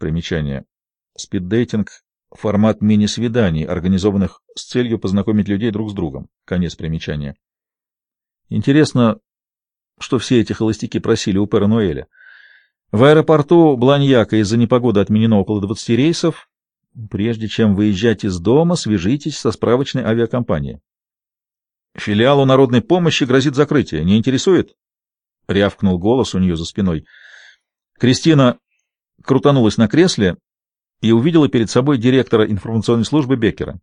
Примечание. Спиддейтинг — формат мини-свиданий, организованных с целью познакомить людей друг с другом. Конец примечания. Интересно, что все эти холостяки просили у Пера Ноэля. В аэропорту Бланьяка из-за непогоды отменено около 20 рейсов. Прежде чем выезжать из дома, свяжитесь со справочной авиакомпанией. Филиалу народной помощи грозит закрытие. Не интересует? — рявкнул голос у нее за спиной. Кристина крутанулась на кресле и увидела перед собой директора информационной службы Беккера.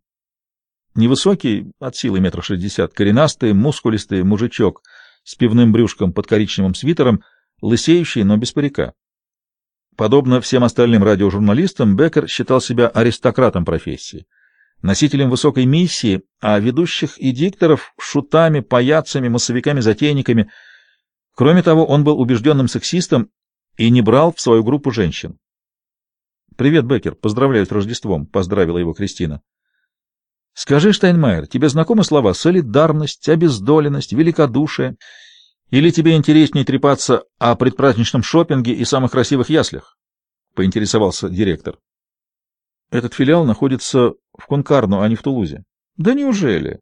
Невысокий, от силы метра шестьдесят, коренастый, мускулистый мужичок с пивным брюшком под коричневым свитером, лысеющий, но без парика. Подобно всем остальным радиожурналистам, Беккер считал себя аристократом профессии, носителем высокой миссии, а ведущих и дикторов — шутами, паяцами, массовиками-затейниками. Кроме того, он был убежденным сексистом и не брал в свою группу женщин. «Привет, Беккер, поздравляю с Рождеством», — поздравила его Кристина. «Скажи, Штайнмайер, тебе знакомы слова «солидарность», «обездоленность», «великодушие»? Или тебе интереснее трепаться о предпраздничном шопинге и самых красивых яслях?» — поинтересовался директор. «Этот филиал находится в Конкарну, а не в Тулузе». «Да неужели?»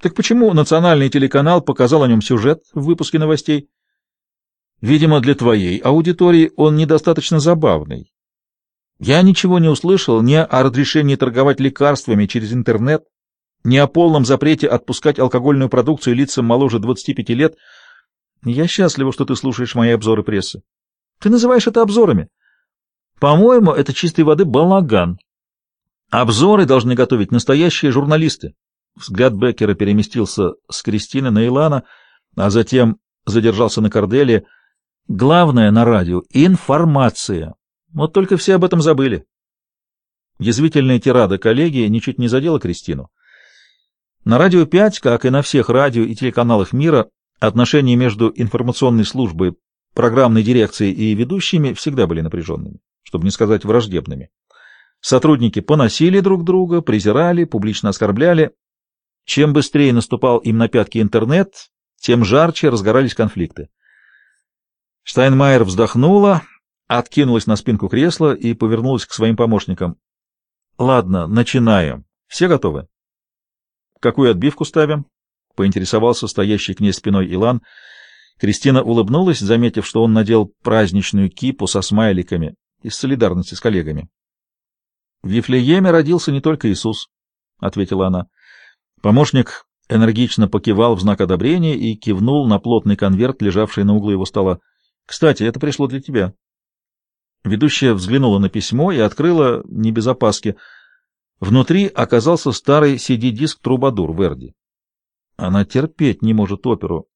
«Так почему национальный телеканал показал о нем сюжет в выпуске новостей?» «Видимо, для твоей аудитории он недостаточно забавный. Я ничего не услышал ни о разрешении торговать лекарствами через интернет, ни о полном запрете отпускать алкогольную продукцию лицам моложе 25 лет. Я счастлива, что ты слушаешь мои обзоры прессы. Ты называешь это обзорами? По-моему, это чистой воды балаган. Обзоры должны готовить настоящие журналисты. Взгляд Беккера переместился с Кристины на Илана, а затем задержался на Корделе. Главное на радио — информация. Вот только все об этом забыли. Язвительная тирада коллеги ничуть не задела Кристину. На «Радио 5», как и на всех радио и телеканалах мира, отношения между информационной службой, программной дирекцией и ведущими всегда были напряженными, чтобы не сказать враждебными. Сотрудники поносили друг друга, презирали, публично оскорбляли. Чем быстрее наступал им на пятки интернет, тем жарче разгорались конфликты. Штайнмайер вздохнула откинулась на спинку кресла и повернулась к своим помощникам. — Ладно, начинаем. Все готовы? — Какую отбивку ставим? — поинтересовался стоящий к ней спиной Илан. Кристина улыбнулась, заметив, что он надел праздничную кипу со смайликами из солидарности с коллегами. — В Вифлееме родился не только Иисус, — ответила она. Помощник энергично покивал в знак одобрения и кивнул на плотный конверт, лежавший на углу его стола. — Кстати, это пришло для тебя. Ведущая взглянула на письмо и открыла, не без опаски. Внутри оказался старый CD-диск «Трубадур» Верди. Она терпеть не может оперу.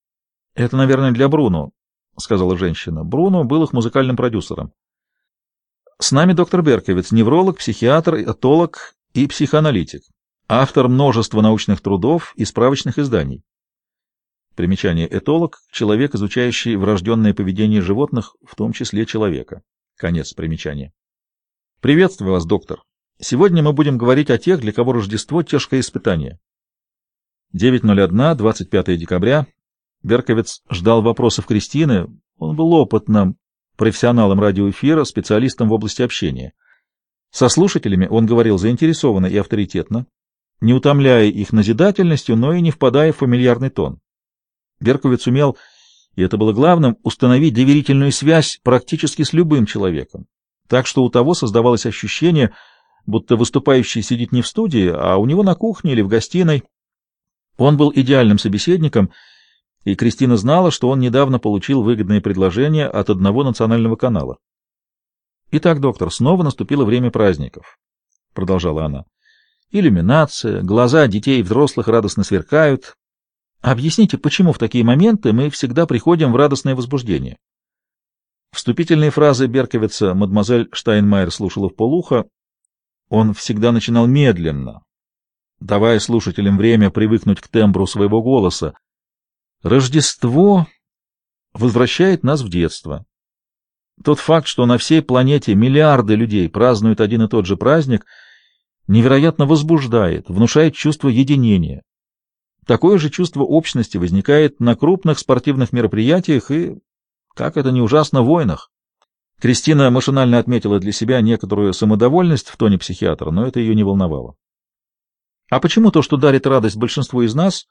— Это, наверное, для Бруно, — сказала женщина. Бруно был их музыкальным продюсером. — С нами доктор Берковиц, невролог, психиатр, этолог и психоаналитик, автор множества научных трудов и справочных изданий. Примечание «этолог» — человек, изучающий врожденное поведение животных, в том числе человека. Конец примечания. Приветствую вас, доктор. Сегодня мы будем говорить о тех, для кого Рождество — тяжкое испытание. 9.01, 25 декабря. Берковец ждал вопросов Кристины. Он был опытным профессионалом радиоэфира, специалистом в области общения. Со слушателями он говорил заинтересованно и авторитетно, не утомляя их назидательностью, но и не впадая в фамильярный тон. Берковец умел и это было главным, установить доверительную связь практически с любым человеком, так что у того создавалось ощущение, будто выступающий сидит не в студии, а у него на кухне или в гостиной. Он был идеальным собеседником, и Кристина знала, что он недавно получил выгодное предложение от одного национального канала. «Итак, доктор, снова наступило время праздников», — продолжала она. «Иллюминация, глаза детей и взрослых радостно сверкают, Объясните, почему в такие моменты мы всегда приходим в радостное возбуждение? Вступительные фразы Берковица мадемуазель Штайнмайер слушала в полухо. Он всегда начинал медленно, давая слушателям время привыкнуть к тембру своего голоса. Рождество возвращает нас в детство. Тот факт, что на всей планете миллиарды людей празднуют один и тот же праздник, невероятно возбуждает, внушает чувство единения. Такое же чувство общности возникает на крупных спортивных мероприятиях и, как это ни ужасно, войнах. Кристина машинально отметила для себя некоторую самодовольность в тоне психиатра, но это ее не волновало. А почему то, что дарит радость большинству из нас,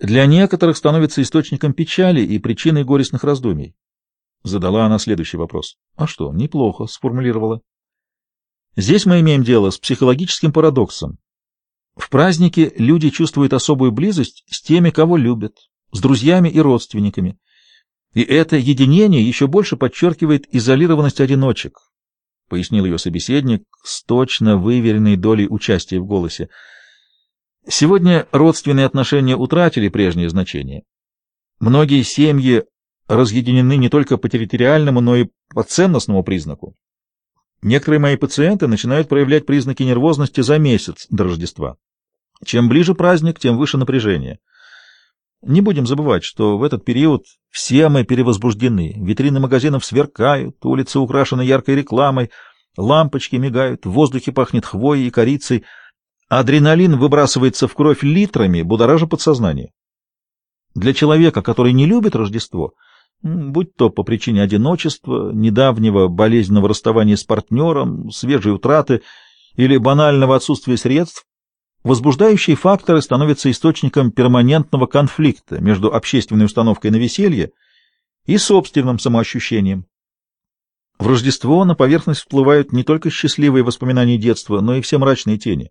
для некоторых становится источником печали и причиной горестных раздумий? Задала она следующий вопрос. А что, неплохо, сформулировала. Здесь мы имеем дело с психологическим парадоксом. В празднике люди чувствуют особую близость с теми, кого любят, с друзьями и родственниками. И это единение еще больше подчеркивает изолированность одиночек, пояснил ее собеседник с точно выверенной долей участия в голосе. Сегодня родственные отношения утратили прежнее значение. Многие семьи разъединены не только по территориальному, но и по ценностному признаку. Некоторые мои пациенты начинают проявлять признаки нервозности за месяц до Рождества. Чем ближе праздник, тем выше напряжение. Не будем забывать, что в этот период все мы перевозбуждены. Витрины магазинов сверкают, улицы украшены яркой рекламой, лампочки мигают, в воздухе пахнет хвоей и корицей. Адреналин выбрасывается в кровь литрами, будоража подсознание. Для человека, который не любит Рождество, будь то по причине одиночества, недавнего болезненного расставания с партнером, свежей утраты или банального отсутствия средств, возбуждающие факторы становятся источником перманентного конфликта между общественной установкой на веселье и собственным самоощущением. В Рождество на поверхность всплывают не только счастливые воспоминания детства, но и все мрачные тени.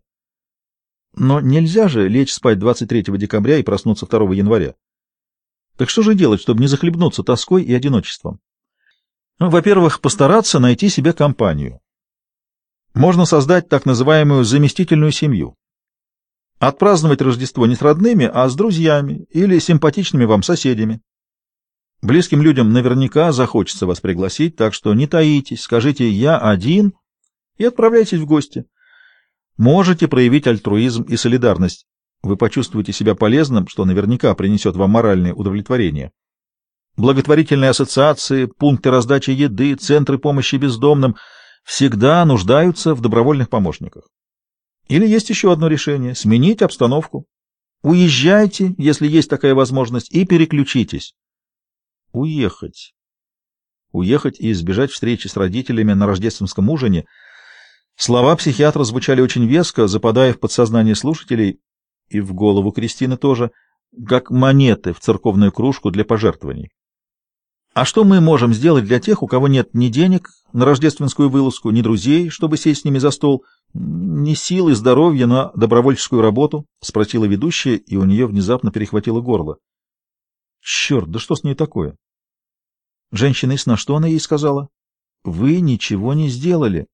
Но нельзя же лечь спать 23 декабря и проснуться 2 января. Так что же делать, чтобы не захлебнуться тоской и одиночеством? Ну, во-первых, постараться найти себе компанию. Можно создать так называемую заместительную семью. Отпраздновать Рождество не с родными, а с друзьями или симпатичными вам соседями. Близким людям наверняка захочется вас пригласить, так что не таитесь, скажите «я один» и отправляйтесь в гости. Можете проявить альтруизм и солидарность вы почувствуете себя полезным, что наверняка принесет вам моральное удовлетворение. Благотворительные ассоциации, пункты раздачи еды, центры помощи бездомным всегда нуждаются в добровольных помощниках. Или есть еще одно решение – сменить обстановку. Уезжайте, если есть такая возможность, и переключитесь. Уехать. Уехать и избежать встречи с родителями на рождественском ужине. Слова психиатра звучали очень веско, западая в подсознание слушателей, и в голову Кристины тоже, как монеты в церковную кружку для пожертвований. А что мы можем сделать для тех, у кого нет ни денег на рождественскую вылазку, ни друзей, чтобы сесть с ними за стол, ни сил и здоровья на добровольческую работу? — спросила ведущая, и у нее внезапно перехватило горло. — Черт, да что с ней такое? Женщина на что она ей сказала? — Вы ничего не сделали.